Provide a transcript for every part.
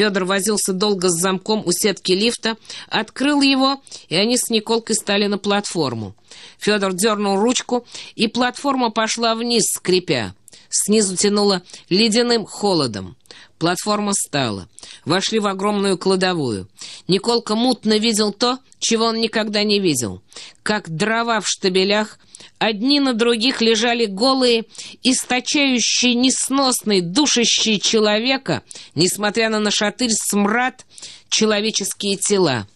Федор возился долго с замком у сетки лифта, открыл его, и они с Николкой стали на платформу. Федор дернул ручку, и платформа пошла вниз, скрипя. Снизу тянуло ледяным холодом. Платформа стала. Вошли в огромную кладовую. Николка мутно видел то, чего он никогда не видел. Как дрова в штабелях, одни на других лежали голые, источающие несносный, душащий человека, несмотря на нашатырь смрад, человеческие тела.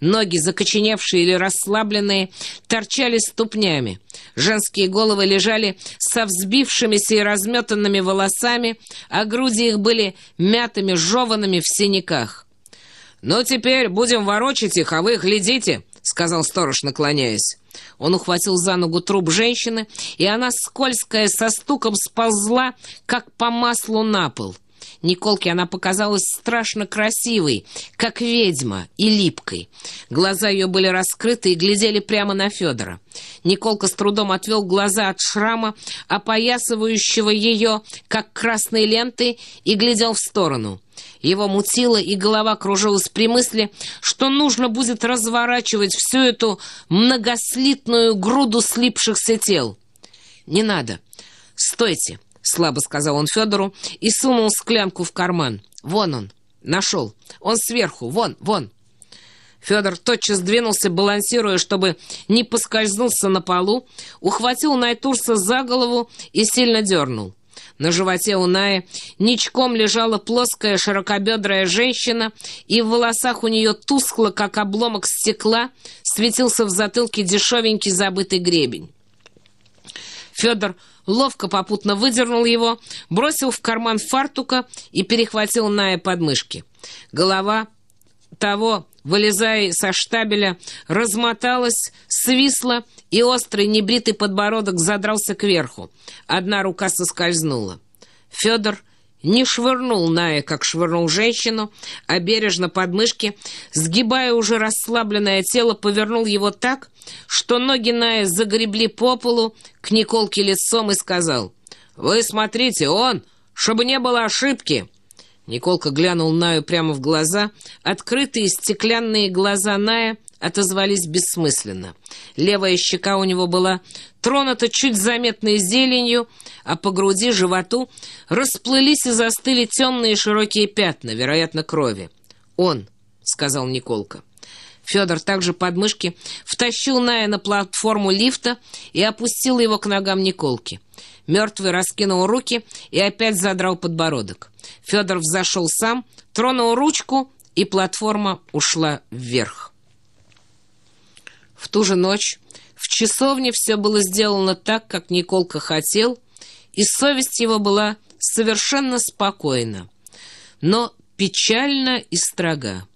Ноги, закоченевшие или расслабленные, торчали ступнями. Женские головы лежали со взбившимися и разметанными волосами, а груди их были мятыми, жеванными в синяках. «Ну, теперь будем ворочать их, а вы глядите», — сказал сторож, наклоняясь. Он ухватил за ногу труп женщины, и она, скользкая, со стуком сползла, как по маслу на пол. Николке она показалась страшно красивой, как ведьма, и липкой. Глаза ее были раскрыты и глядели прямо на Федора. Николка с трудом отвел глаза от шрама, опоясывающего ее, как красной лентой, и глядел в сторону. Его мутило, и голова кружилась при мысли, что нужно будет разворачивать всю эту многослитную груду слипшихся тел. «Не надо. Стойте!» слабо сказал он Федору и сунул склянку в карман. «Вон он! Нашел! Он сверху! Вон! Вон!» Федор тотчас двинулся, балансируя, чтобы не поскользнулся на полу, ухватил Найтурса за голову и сильно дернул. На животе у Наи ничком лежала плоская широкобедрая женщина, и в волосах у нее тускло, как обломок стекла, светился в затылке дешевенький забытый гребень. Федор ловко попутно выдернул его, бросил в карман фартука и перехватил Ная подмышки. Голова того, вылезая со штабеля, размоталась, свисла, и острый небритый подбородок задрался кверху. Одна рука соскользнула. Федор не швырнул Ная, как швырнул женщину, а бережно под мышки, сгибая уже расслабленное тело, повернул его так, что ноги Ная загребли по полу к Николке лицом и сказал, «Вы смотрите, он, чтобы не было ошибки!» Николка глянул Наю прямо в глаза, открытые стеклянные глаза Ная отозвались бессмысленно. Левая щека у него была тронута чуть заметной зеленью, а по груди, животу расплылись и застыли темные широкие пятна, вероятно, крови. «Он», — сказал Николка. Федор также под мышки втащил Ная на платформу лифта и опустил его к ногам Николки. Мертвый раскинул руки и опять задрал подбородок. Федор взошел сам, тронул ручку, и платформа ушла вверх. В ту же ночь в часовне все было сделано так, как Николка хотел, и совесть его была совершенно спокойна, но печально и строга.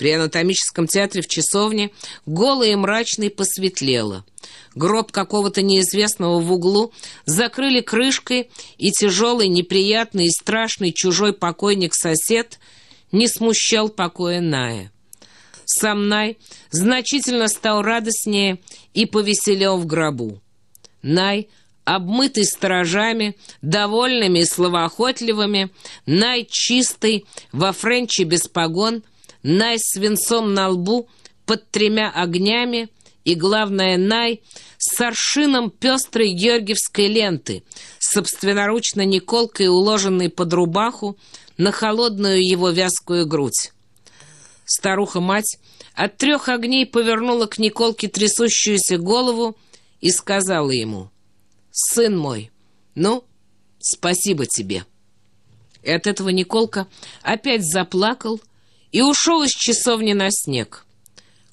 При анатомическом театре в часовне голый и мрачный посветлело. Гроб какого-то неизвестного в углу закрыли крышкой, и тяжелый, неприятный и страшный чужой покойник-сосед не смущал покоя Ная. Сам Най значительно стал радостнее и повеселел в гробу. Най, обмытый сторожами, довольными и словоохотливыми, Най чистый, во френче без погон, Най с свинцом на лбу, под тремя огнями, и, главное, Най с аршином пестрой георгиевской ленты, собственноручно Николкой, уложенной под рубаху, на холодную его вязкую грудь. Старуха-мать от трех огней повернула к Николке трясущуюся голову и сказала ему, «Сын мой, ну, спасибо тебе». И от этого Николка опять заплакал и ушел из часовни на снег.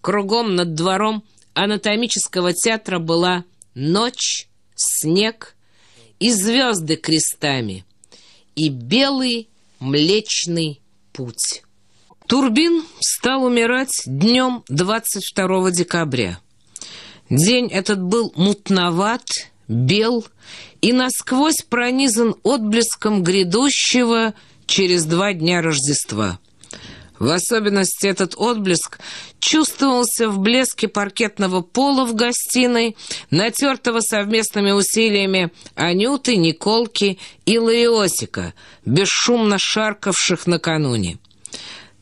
Кругом над двором анатомического театра была ночь, снег и звезды крестами, и белый млечный путь. Турбин стал умирать днем 22 декабря. День этот был мутноват, бел и насквозь пронизан отблеском грядущего через два дня Рождества. В особенности этот отблеск чувствовался в блеске паркетного пола в гостиной, натертого совместными усилиями Анюты, Николки и Лаиосика, бесшумно шаркавших накануне.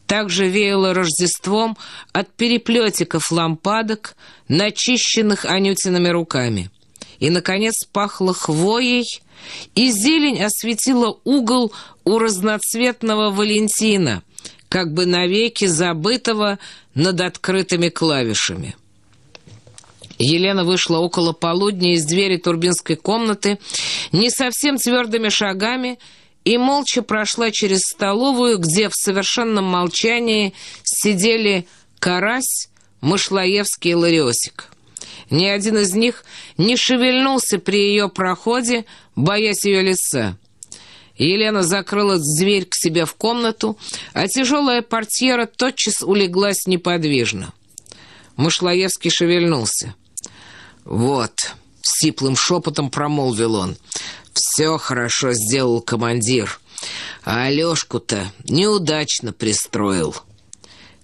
Также веяло Рождеством от переплетиков лампадок, начищенных Анютиными руками. И, наконец, пахло хвоей, и зелень осветила угол у разноцветного Валентина, как бы навеки забытого над открытыми клавишами. Елена вышла около полудня из двери турбинской комнаты не совсем твердыми шагами и молча прошла через столовую, где в совершенном молчании сидели Карась, Мышлоевский и Лариосик. Ни один из них не шевельнулся при ее проходе, боясь ее лица. Елена закрыла дверь к себе в комнату, а тяжелая портьера тотчас улеглась неподвижно. Мышлоевский шевельнулся. «Вот», — сиплым шепотом промолвил он, — «все хорошо сделал командир, а Алешку-то неудачно пристроил».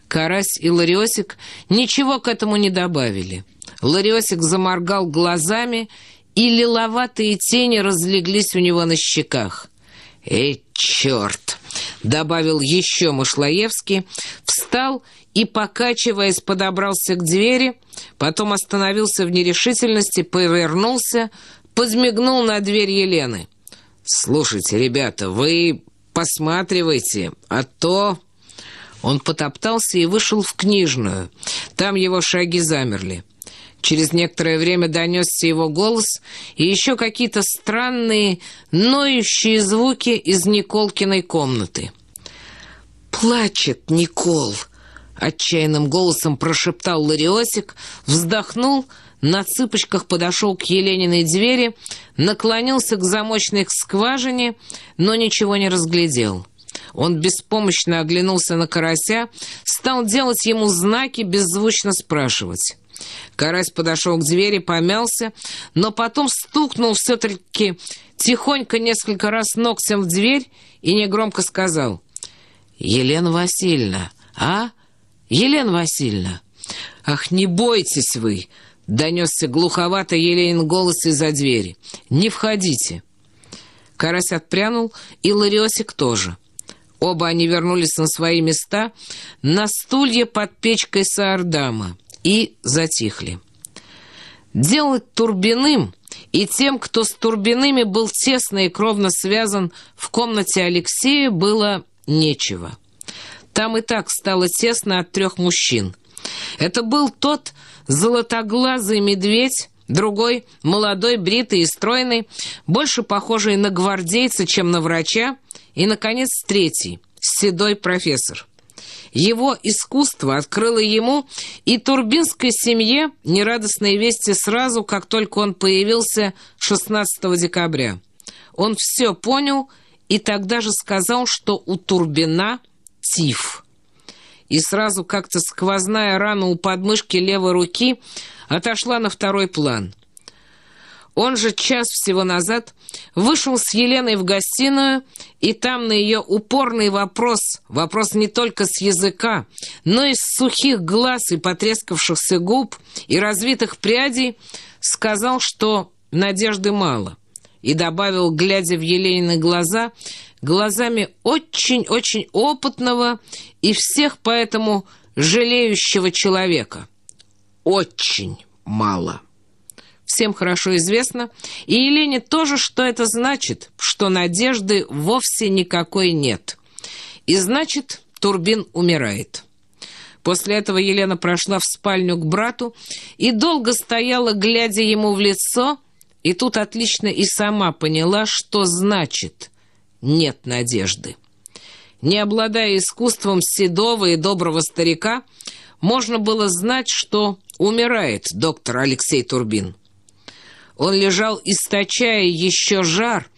Карась и Лариосик ничего к этому не добавили. Лариосик заморгал глазами, и лиловатые тени разлеглись у него на щеках. «Эй, черт!» — добавил еще Мышлоевский, встал и, покачиваясь, подобрался к двери, потом остановился в нерешительности, повернулся, подмигнул на дверь Елены. «Слушайте, ребята, вы посматривайте, а то...» Он потоптался и вышел в книжную. Там его шаги замерли. Через некоторое время донесся его голос и еще какие-то странные, ноющие звуки из Николкиной комнаты. «Плачет Никол!» — отчаянным голосом прошептал Лариосик, вздохнул, на цыпочках подошел к Елениной двери, наклонился к замочной скважине, но ничего не разглядел. Он беспомощно оглянулся на карася, стал делать ему знаки, беззвучно спрашивать. Карась подошел к двери, помялся, но потом стукнул все-таки тихонько несколько раз ногтем в дверь и негромко сказал. «Елена Васильевна, а? Елена Васильевна! Ах, не бойтесь вы!» — донесся глуховато Еленин голос из-за двери. «Не входите!» Карась отпрянул, и Лариосик тоже. Оба они вернулись на свои места на стулья под печкой Саардама и затихли. Делать Турбиным и тем, кто с Турбиными был тесно и кровно связан в комнате Алексея, было нечего. Там и так стало тесно от трех мужчин. Это был тот золотоглазый медведь, другой — молодой, бритый и стройный, больше похожий на гвардейца, чем на врача, и, наконец, третий — седой профессор. Его искусство открыло ему и турбинской семье нерадостные вести сразу, как только он появился 16 декабря. Он все понял и тогда же сказал, что у Турбина тиф. И сразу как-то сквозная рана у подмышки левой руки отошла на второй план. Он же час всего назад вышел с Еленой в гостиную, и там на ее упорный вопрос, вопрос не только с языка, но и с сухих глаз и потрескавшихся губ и развитых прядей, сказал, что надежды мало, и добавил, глядя в Еленины глаза, глазами очень-очень опытного и всех поэтому жалеющего человека. Очень мало всем хорошо известно, и Елене тоже, что это значит, что надежды вовсе никакой нет. И значит, Турбин умирает. После этого Елена прошла в спальню к брату и долго стояла, глядя ему в лицо, и тут отлично и сама поняла, что значит «нет надежды». Не обладая искусством седого и доброго старика, можно было знать, что умирает доктор Алексей Турбин. Он лежал, источая еще жар,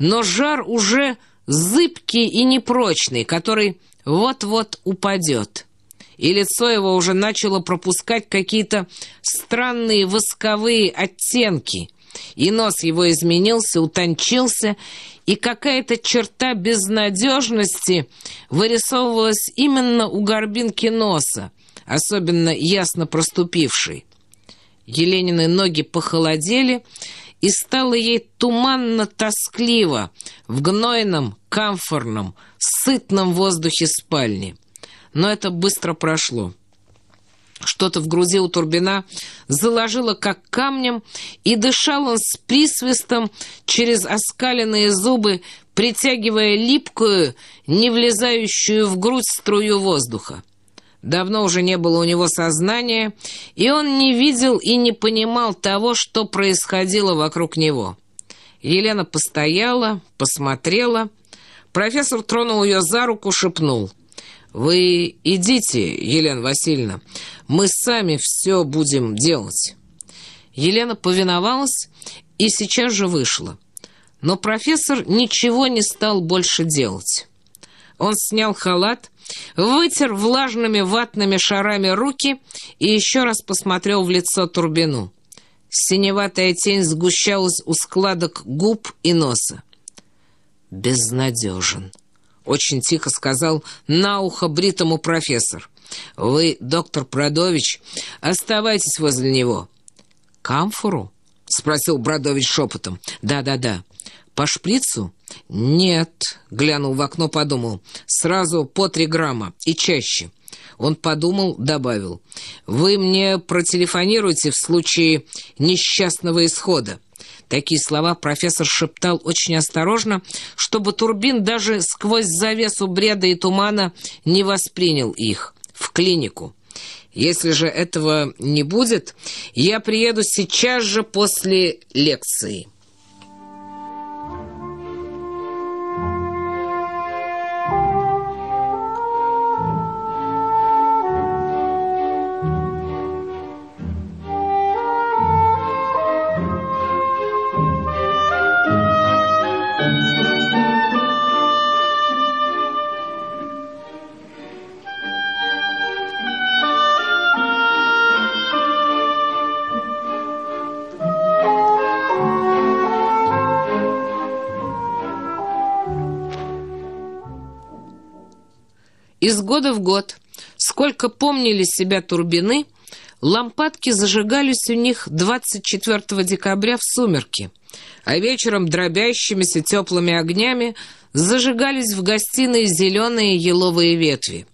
но жар уже зыбкий и непрочный, который вот-вот упадет. И лицо его уже начало пропускать какие-то странные восковые оттенки, и нос его изменился, утончился, и какая-то черта безнадежности вырисовывалась именно у горбинки носа, особенно ясно проступившей. Еленины ноги похолодели, и стало ей туманно-тоскливо в гнойном, камфорном, сытном воздухе спальни. но это быстро прошло. Что-то в груди у Турбина заложило как камнем, и дышал он с присвистом через оскаленные зубы, притягивая липкую, не влезающую в грудь струю воздуха. Давно уже не было у него сознания, и он не видел и не понимал того, что происходило вокруг него. Елена постояла, посмотрела. Профессор тронул ее за руку, шепнул. «Вы идите, Елена Васильевна, мы сами все будем делать». Елена повиновалась и сейчас же вышла. Но профессор ничего не стал больше делать. Он снял халат, вытер влажными ватными шарами руки и еще раз посмотрел в лицо Турбину. Синеватая тень сгущалась у складок губ и носа. «Безнадежен», — очень тихо сказал на ухо бритому профессор. «Вы, доктор Продович, оставайтесь возле него». «Камфору?» — спросил Бродович шепотом. «Да-да-да. По шприцу?» «Нет», — глянул в окно, подумал. «Сразу по три грамма и чаще». Он подумал, добавил. «Вы мне протелефонируете в случае несчастного исхода». Такие слова профессор шептал очень осторожно, чтобы Турбин даже сквозь завесу бреда и тумана не воспринял их. В клинику. Если же этого не будет, я приеду сейчас же после лекции». Года в год, сколько помнили себя турбины, лампадки зажигались у них 24 декабря в сумерки, а вечером дробящимися теплыми огнями зажигались в гостиной зеленые еловые ветви.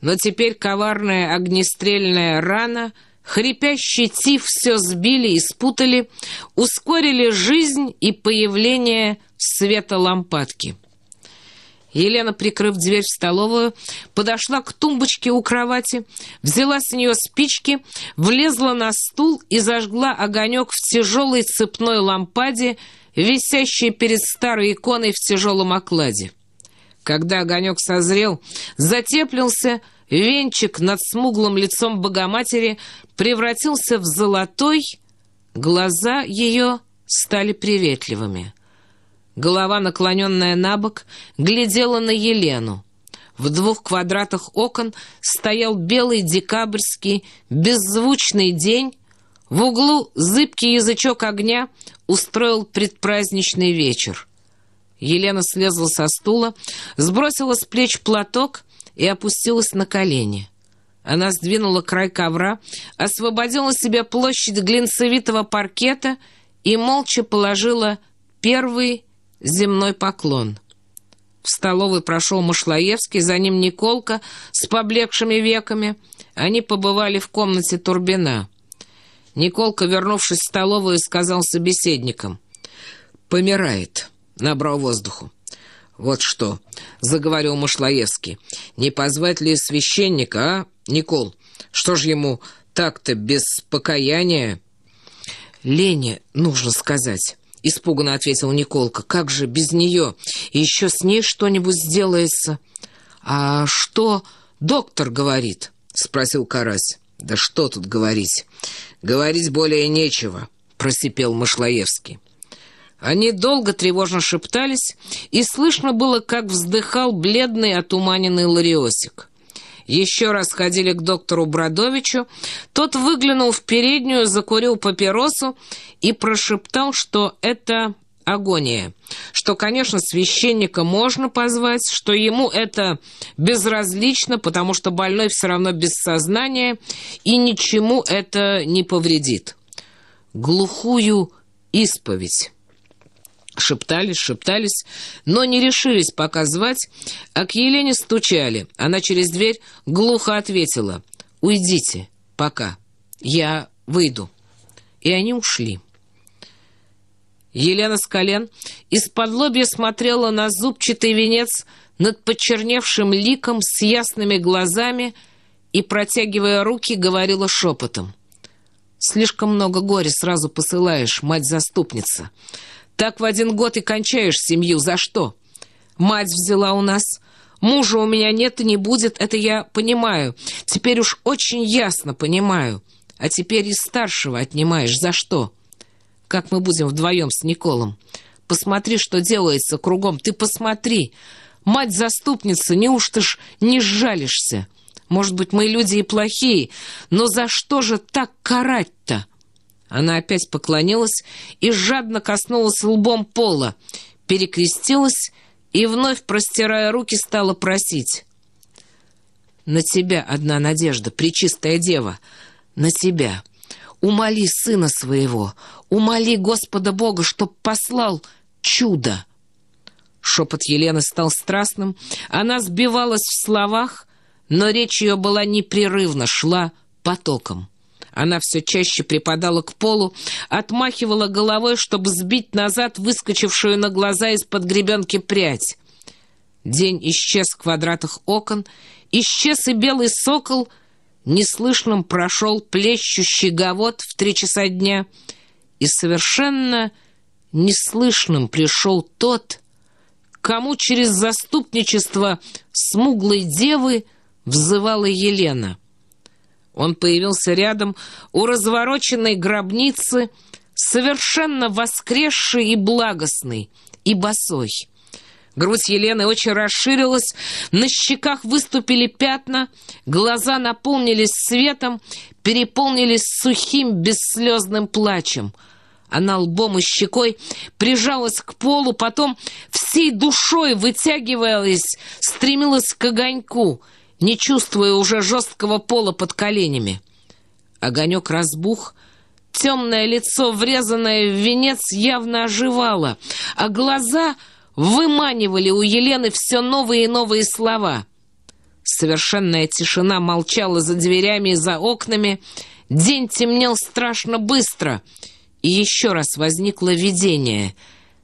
Но теперь коварная огнестрельная рана, хрипящий тиф все сбили и спутали, ускорили жизнь и появление света лампадки. Елена, прикрыв дверь в столовую, подошла к тумбочке у кровати, взяла с нее спички, влезла на стул и зажгла огонек в тяжелой цепной лампаде, висящей перед старой иконой в тяжелом окладе. Когда огонек созрел, затеплился, венчик над смуглым лицом Богоматери превратился в золотой, глаза ее стали приветливыми. Голова, наклоненная на бок, глядела на Елену. В двух квадратах окон стоял белый декабрьский беззвучный день. В углу зыбкий язычок огня устроил предпраздничный вечер. Елена слезла со стула, сбросила с плеч платок и опустилась на колени. Она сдвинула край ковра, освободила себе площадь глинцевитого паркета и молча положила первый земной поклон. В столовой прошел Машлаевский, за ним Николка с поблекшими веками. Они побывали в комнате Турбина. Николка, вернувшись в столовую, сказал собеседникам. «Помирает», — набрал воздуху. «Вот что», — заговорил Машлаевский, — «не позвать ли священника, а, Никол? Что ж ему так-то без покаяния?» «Лене нужно сказать». — испуганно ответил Николка. «Как же без нее? Еще с ней что-нибудь сделается». «А что доктор говорит?» — спросил Карась. «Да что тут говорить? Говорить более нечего», — просипел Машлаевский. Они долго тревожно шептались, и слышно было, как вздыхал бледный отуманенный Лариосик. Еще раз ходили к доктору Бродовичу. Тот выглянул в переднюю, закурил папиросу и прошептал, что это агония, что, конечно, священника можно позвать, что ему это безразлично, потому что больной все равно без сознания, и ничему это не повредит. Глухую исповедь. Шептались, шептались, но не решились пока звать, а к Елене стучали. Она через дверь глухо ответила «Уйдите, пока, я выйду». И они ушли. Елена с колен из-под лобья смотрела на зубчатый венец над почерневшим ликом с ясными глазами и, протягивая руки, говорила шепотом. «Слишком много горя сразу посылаешь, мать-заступница. Так в один год и кончаешь семью. За что? Мать взяла у нас. Мужа у меня нет и не будет, это я понимаю. Теперь уж очень ясно понимаю. А теперь и старшего отнимаешь. За что? Как мы будем вдвоем с Николом? Посмотри, что делается кругом. Ты посмотри. Мать-заступница, неужто ж не сжалишься? Может быть, мы люди и плохие, но за что же так карать-то? Она опять поклонилась и жадно коснулась лбом пола, перекрестилась и, вновь простирая руки, стала просить. «На тебя одна надежда, пречистая дева, на тебя. Умоли сына своего, умоли Господа Бога, чтоб послал чудо». Шепот Елены стал страстным, она сбивалась в словах, но речь ее была непрерывна, шла потоком. Она все чаще припадала к полу, отмахивала головой, чтобы сбить назад выскочившую на глаза из-под гребенки прядь. День исчез в квадратах окон, исчез и белый сокол, неслышным прошел плещущий гавот в три часа дня, и совершенно неслышным пришел тот, кому через заступничество смуглой девы взывала Елена. Он появился рядом у развороченной гробницы, совершенно воскресший и благостный, и босой. Грудь Елены очень расширилась, на щеках выступили пятна, глаза наполнились светом, переполнились сухим бесслезным плачем. Она лбом и щекой прижалась к полу, потом всей душой вытягивалась, стремилась к огоньку — не чувствуя уже жесткого пола под коленями. Огонек разбух, темное лицо, врезанное в венец, явно оживало, а глаза выманивали у Елены все новые и новые слова. Совершенная тишина молчала за дверями и за окнами, день темнел страшно быстро, и еще раз возникло видение.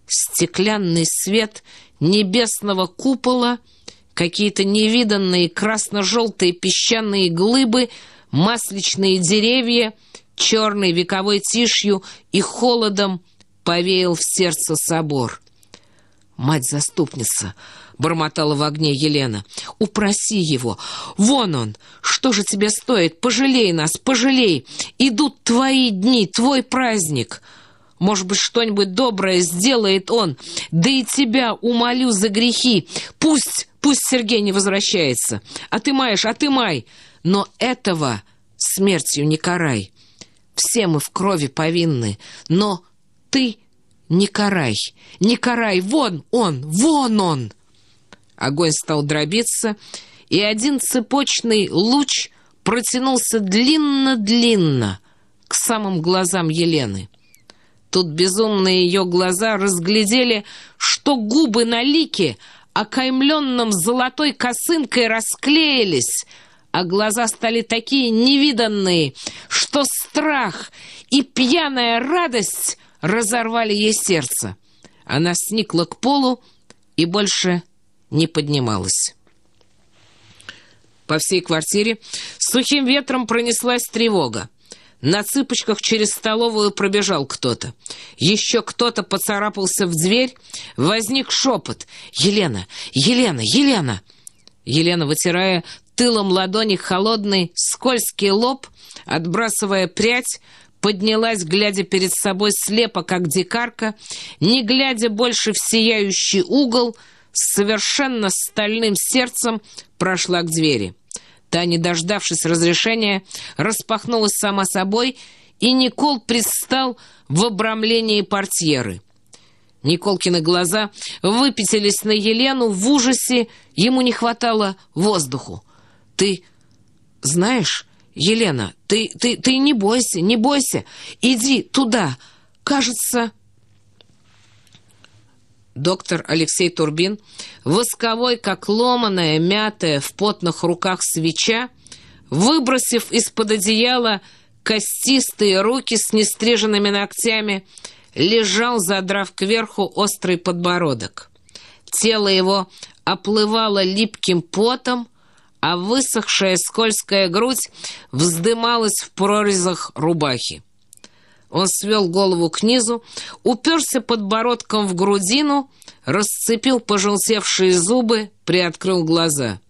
Стеклянный свет небесного купола — какие-то невиданные красно-желтые песчаные глыбы, масличные деревья, черной вековой тишью и холодом повеял в сердце собор. «Мать-заступница!» — бормотала в огне Елена. «Упроси его! Вон он! Что же тебе стоит? Пожалей нас, пожалей! Идут твои дни, твой праздник!» Может быть, что-нибудь доброе сделает он. Да и тебя умолю за грехи. Пусть Пусть Сергей не возвращается. А ты маешь, а ты май. Но этого смертью не карай. Все мы в крови повинны. Но ты не карай. Не карай. Вон он, вон он. Огонь стал дробиться, и один цепочный луч протянулся длинно-длинно к самым глазам Елены. Тут безумные ее глаза разглядели, что губы на лике — окаймленном золотой косынкой расклеились, а глаза стали такие невиданные, что страх и пьяная радость разорвали ей сердце. Она сникла к полу и больше не поднималась. По всей квартире сухим ветром пронеслась тревога. На цыпочках через столовую пробежал кто-то. Еще кто-то поцарапался в дверь. Возник шепот. «Елена! Елена! Елена!» Елена, вытирая тылом ладони холодный, скользкий лоб, отбрасывая прядь, поднялась, глядя перед собой слепо, как дикарка, не глядя больше в сияющий угол, с совершенно стальным сердцем прошла к двери. Та, не дождавшись разрешения, распахнулась сама собой, и Никол предстал в обрамлении портьеры. Николкины глаза выпятились на Елену в ужасе, ему не хватало воздуху. «Ты знаешь, Елена, ты, ты, ты не бойся, не бойся, иди туда, кажется...» доктор Алексей Турбин, восковой, как ломаная, мятая, в потных руках свеча, выбросив из-под одеяла костистые руки с нестриженными ногтями, лежал, задрав кверху острый подбородок. Тело его оплывало липким потом, а высохшая скользкая грудь вздымалась в прорезах рубахи. Он свел голову к низу, уперся подбородком в грудину, расцепил пожелтевшие зубы, приоткрыл глаза.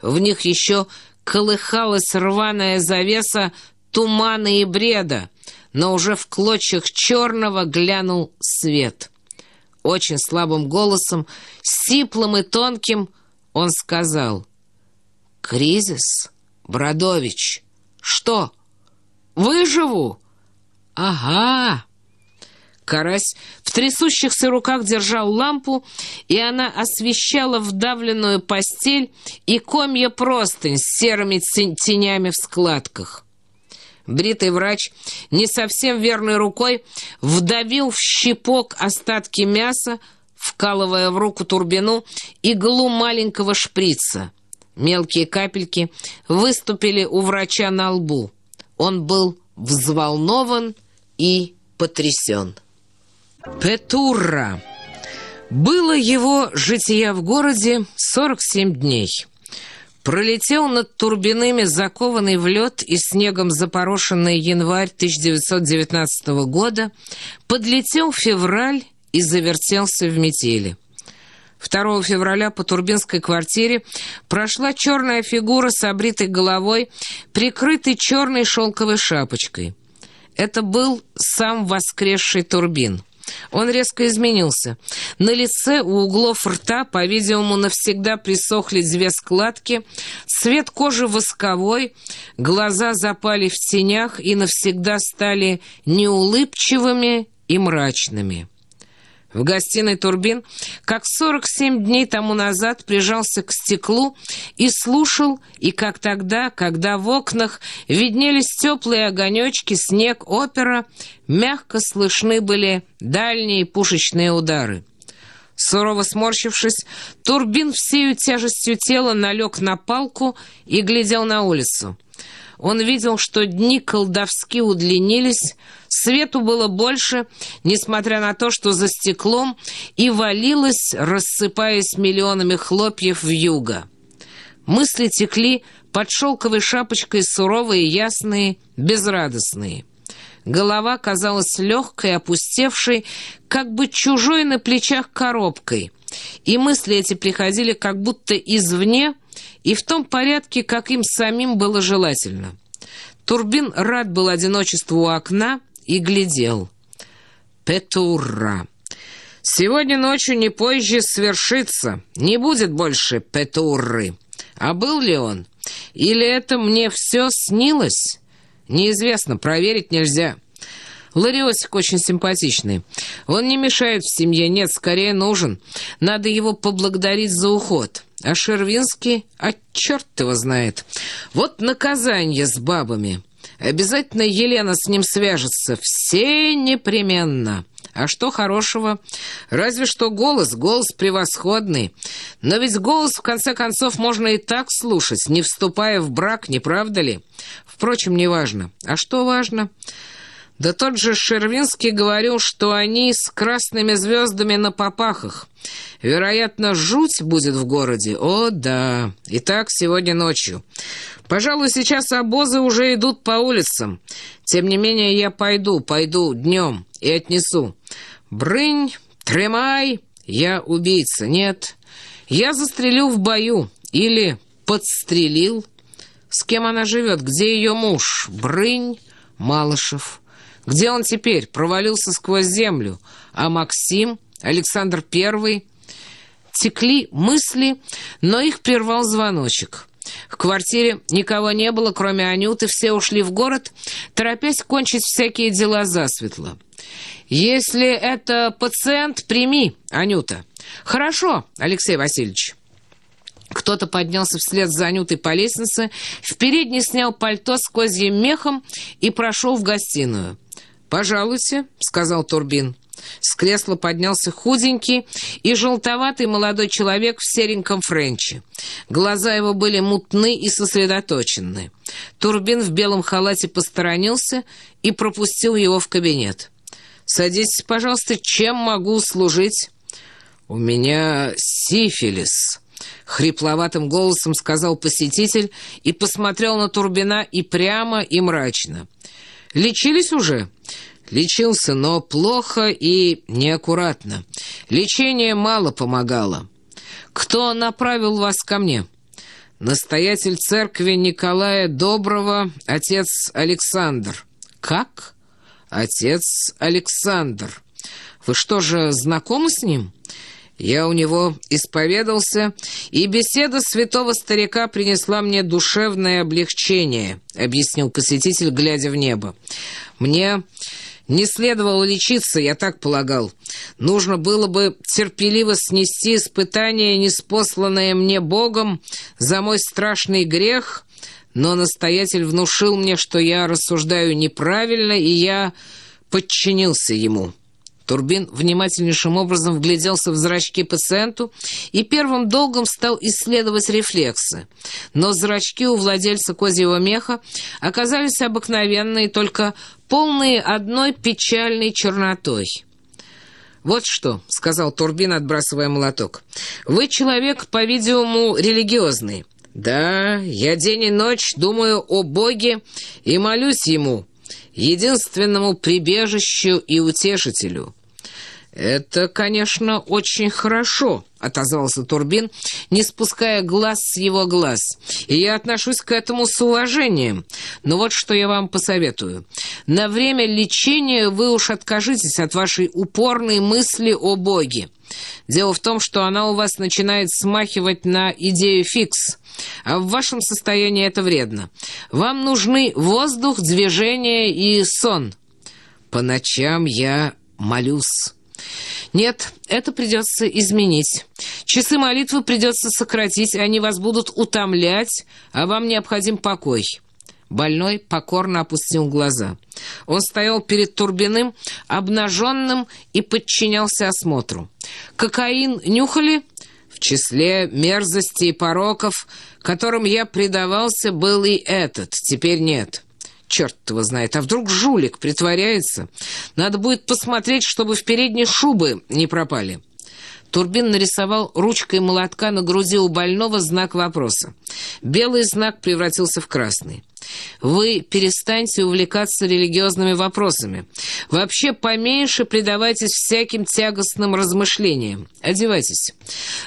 В них еще колыхалась рваная завеса тумана и бреда, но уже в клочьях черного глянул свет. Очень слабым голосом, сиплым и тонким, он сказал «Кризис, Бродович, что, выживу?» «Ага!» Карась в трясущихся руках держал лампу, и она освещала вдавленную постель и комья простынь с серыми тенями в складках. Бритый врач не совсем верной рукой вдавил в щепок остатки мяса, вкалывая в руку турбину иглу маленького шприца. Мелкие капельки выступили у врача на лбу. Он был взволнован и потрясен. Петурра. Было его жития в городе 47 дней. Пролетел над Турбиными закованный в лед и снегом запорошенный январь 1919 года, подлетел февраль и завертелся в метели. 2 февраля по Турбинской квартире прошла черная фигура с обритой головой, прикрытой черной шелковой шапочкой. Это был сам воскресший Турбин. Он резко изменился. На лице у углов рта, по-видимому, навсегда присохли две складки, цвет кожи восковой, глаза запали в тенях и навсегда стали неулыбчивыми и мрачными. В гостиной Турбин, как 47 дней тому назад, прижался к стеклу и слушал, и как тогда, когда в окнах виднелись теплые огонечки, снег, опера, мягко слышны были дальние пушечные удары. Сурово сморщившись, Турбин всею тяжестью тела налег на палку и глядел на улицу. Он видел, что дни колдовски удлинились, свету было больше, несмотря на то, что за стеклом и валилось, рассыпаясь миллионами хлопьев в юго. Мысли текли под шелковой шапочкой суровые, ясные, безрадостные. Голова казалась легкой, опустевшей, как бы чужой на плечах коробкой. И мысли эти приходили как будто извне, и в том порядке, как им самим было желательно. Турбин рад был одиночеству у окна и глядел. Петурра. Сегодня ночью не позже свершится. Не будет больше Петурры. А был ли он? Или это мне все снилось? Неизвестно, проверить нельзя. Лариосик очень симпатичный. Он не мешает в семье, нет, скорее нужен. Надо его поблагодарить за уход. А Шервинский, а черт его знает. Вот наказание с бабами. Обязательно Елена с ним свяжется. Все непременно. А что хорошего? Разве что голос, голос превосходный. Но ведь голос, в конце концов, можно и так слушать, не вступая в брак, не правда ли? Впрочем, не важно. А что важно? Да тот же Шервинский говорил, что они с красными звездами на попахах. Вероятно, жуть будет в городе. О, да. Итак, сегодня ночью. Пожалуй, сейчас обозы уже идут по улицам. Тем не менее, я пойду, пойду днем и отнесу. Брынь, тремай, я убийца. Нет, я застрелю в бою или подстрелил. С кем она живет? Где ее муж? Брынь, Малышев. Где он теперь? Провалился сквозь землю. А Максим, Александр Первый... Текли мысли, но их прервал звоночек. В квартире никого не было, кроме Анюты, все ушли в город, торопясь кончить всякие дела засветло. «Если это пациент, прими, Анюта». «Хорошо, Алексей Васильевич». Кто-то поднялся вслед за Анютой по лестнице, в передней снял пальто с козьим мехом и прошел в гостиную. «Пожалуйте», — сказал Турбин. С кресла поднялся худенький и желтоватый молодой человек в сереньком френче. Глаза его были мутны и сосредоточены. Турбин в белом халате посторонился и пропустил его в кабинет. «Садитесь, пожалуйста, чем могу служить?» «У меня сифилис», — хрипловатым голосом сказал посетитель и посмотрел на Турбина и прямо, и мрачно. «Лечились уже?» Лечился, но плохо и неаккуратно. Лечение мало помогало. Кто направил вас ко мне? Настоятель церкви Николая Доброго, отец Александр. Как? Отец Александр. Вы что же, знакомы с ним? Я у него исповедался, и беседа святого старика принесла мне душевное облегчение, объяснил посетитель, глядя в небо. Мне не следовало лечиться, я так полагал. Нужно было бы терпеливо снести испытание, неспосланное мне Богом, за мой страшный грех, но настоятель внушил мне, что я рассуждаю неправильно, и я подчинился ему». Турбин внимательнейшим образом вгляделся в зрачки пациенту и первым долгом стал исследовать рефлексы. Но зрачки у владельца козьего меха оказались обыкновенные, только полные одной печальной чернотой. «Вот что», — сказал Турбин, отбрасывая молоток, — «вы человек, по-видимому, религиозный». «Да, я день и ночь думаю о Боге и молюсь Ему, единственному прибежищу и утешителю». «Это, конечно, очень хорошо», — отозвался Турбин, не спуская глаз с его глаз. «И я отношусь к этому с уважением. Но вот что я вам посоветую. На время лечения вы уж откажитесь от вашей упорной мысли о Боге. Дело в том, что она у вас начинает смахивать на идею фикс, а в вашем состоянии это вредно. Вам нужны воздух, движение и сон. По ночам я молюсь». «Нет, это придется изменить. Часы молитвы придется сократить, они вас будут утомлять, а вам необходим покой». Больной покорно опустил глаза. Он стоял перед Турбиным, обнаженным, и подчинялся осмотру. «Кокаин нюхали?» В числе мерзостей и пороков, которым я предавался, был и этот, теперь нет черт его знает. А вдруг жулик притворяется? Надо будет посмотреть, чтобы в передние шубы не пропали». Турбин нарисовал ручкой молотка на груди у больного знак вопроса. Белый знак превратился в красный. Вы перестаньте увлекаться религиозными вопросами. Вообще поменьше предавайтесь всяким тягостным размышлениям. Одевайтесь.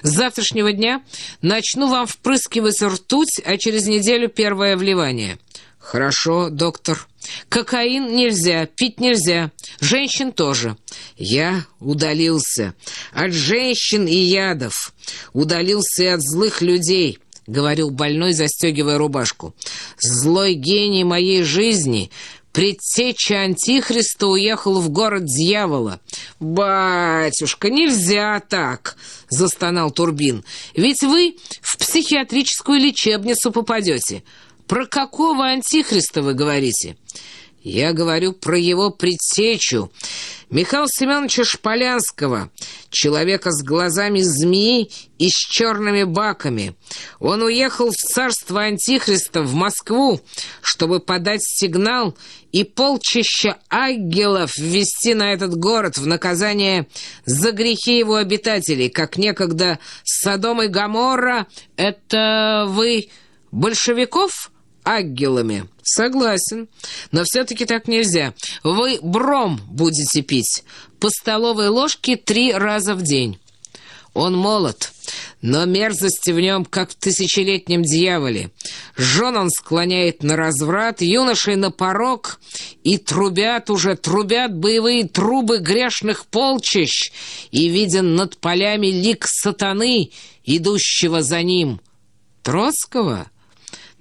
С завтрашнего дня начну вам впрыскивать ртуть, а через неделю первое вливание. «Хорошо, доктор. Кокаин нельзя, пить нельзя. Женщин тоже. Я удалился. От женщин и ядов. Удалился и от злых людей». — говорил больной, застегивая рубашку. «Злой гений моей жизни, предтеча Антихриста, уехал в город дьявола». «Батюшка, нельзя так!» — застонал Турбин. «Ведь вы в психиатрическую лечебницу попадете». Про какого антихриста вы говорите? Я говорю про его предсечу, Михаила Семеновича Шполянского, человека с глазами змеи и с черными баками. Он уехал в царство Антихриста, в Москву, чтобы подать сигнал и полчища ангелов ввести на этот город в наказание за грехи его обитателей, как некогда Содом и Гоморра. Это вы большевиков аггелами. Согласен. Но все-таки так нельзя. Вы бром будете пить. По столовой ложке три раза в день. Он молод, но мерзости в нем, как в тысячелетнем дьяволе. Жен он склоняет на разврат, юношей на порог, и трубят уже, трубят боевые трубы грешных полчищ, и виден над полями лик сатаны, идущего за ним. Троцкого?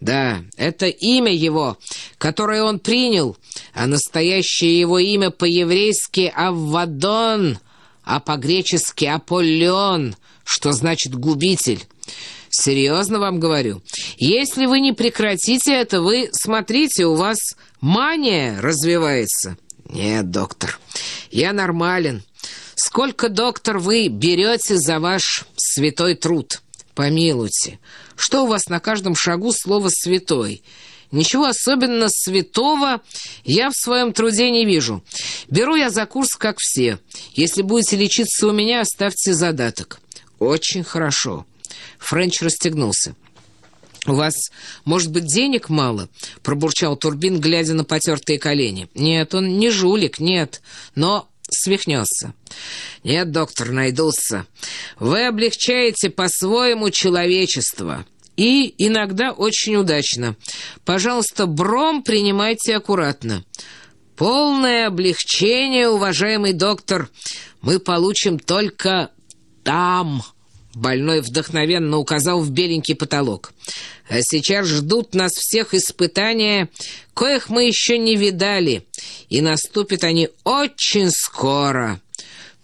Да, это имя его, которое он принял, а настоящее его имя по-еврейски Аввадон, а по-гречески Аполлион, что значит «губитель». Серьезно вам говорю, если вы не прекратите это, вы, смотрите, у вас мания развивается. Нет, доктор, я нормален. Сколько, доктор, вы берете за ваш святой труд? Помилуйте, что у вас на каждом шагу слово «святой»? Ничего особенно святого я в своем труде не вижу. Беру я за курс, как все. Если будете лечиться у меня, оставьте задаток. Очень хорошо. Френч расстегнулся. «У вас, может быть, денег мало?» — пробурчал Турбин, глядя на потертые колени. «Нет, он не жулик, нет, но свихнется». «Нет, доктор, найдутся. Вы облегчаете по-своему человечество». И иногда очень удачно. Пожалуйста, бром принимайте аккуратно. Полное облегчение, уважаемый доктор, мы получим только там. Больной вдохновенно указал в беленький потолок. А сейчас ждут нас всех испытания, коих мы еще не видали, и наступят они очень скоро.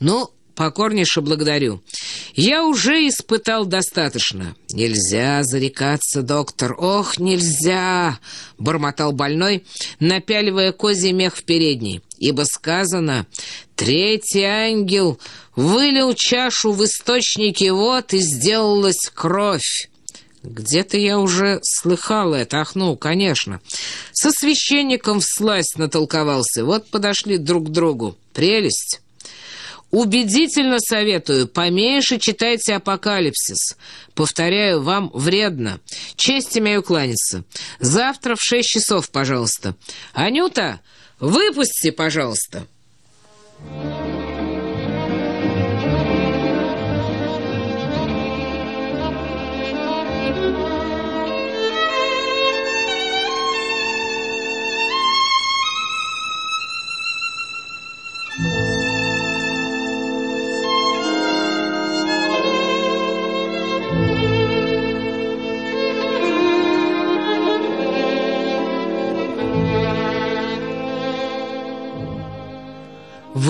Ну, покорнейше благодарю. Я уже испытал достаточно. Нельзя зарекаться, доктор. Ох, нельзя, бормотал больной, напяливая козий мех в передней. Ибо сказано, третий ангел вылил чашу в источнике вод, и сделалась кровь. Где-то я уже слыхал это, ах, ну, конечно. Со священником всласть натолковался, вот подошли друг к другу. Прелесть. Убедительно советую, поменьше читайте «Апокалипсис». Повторяю, вам вредно. Честь имею кланяться. Завтра в шесть часов, пожалуйста. Анюта, выпусти, пожалуйста. Thank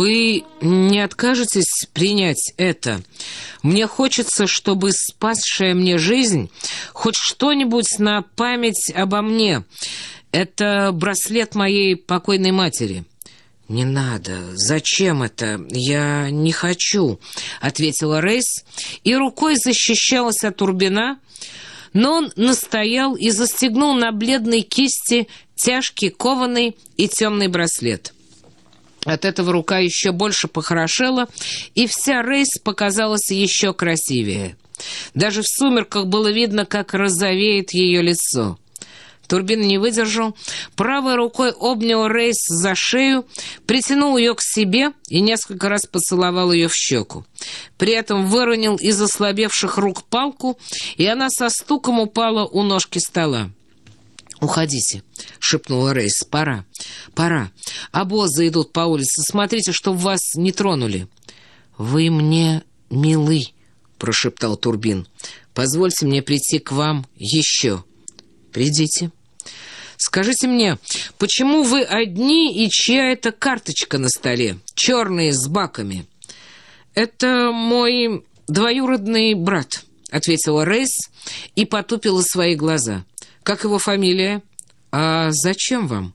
Вы не откажетесь принять это? Мне хочется, чтобы спасшая мне жизнь хоть что-нибудь на память обо мне. Это браслет моей покойной матери». «Не надо. Зачем это? Я не хочу», — ответила Рейс, и рукой защищалась от Урбина, но он настоял и застегнул на бледной кисти тяжкий кованый и темный браслет. От этого рука еще больше похорошела, и вся Рейс показалась еще красивее. Даже в сумерках было видно, как розовеет ее лицо. Турбин не выдержал, правой рукой обнял Рейс за шею, притянул ее к себе и несколько раз поцеловал ее в щеку. При этом выронил из ослабевших рук палку, и она со стуком упала у ножки стола. «Уходите», — шепнула Рейс. «Пора, пора. Обозы идут по улице. Смотрите, чтоб вас не тронули». «Вы мне милы», — прошептал Турбин. «Позвольте мне прийти к вам еще». «Придите». «Скажите мне, почему вы одни и чья это карточка на столе? Черные с баками». «Это мой двоюродный брат», — ответила Рейс и потупила свои глаза. Как его фамилия? А зачем вам?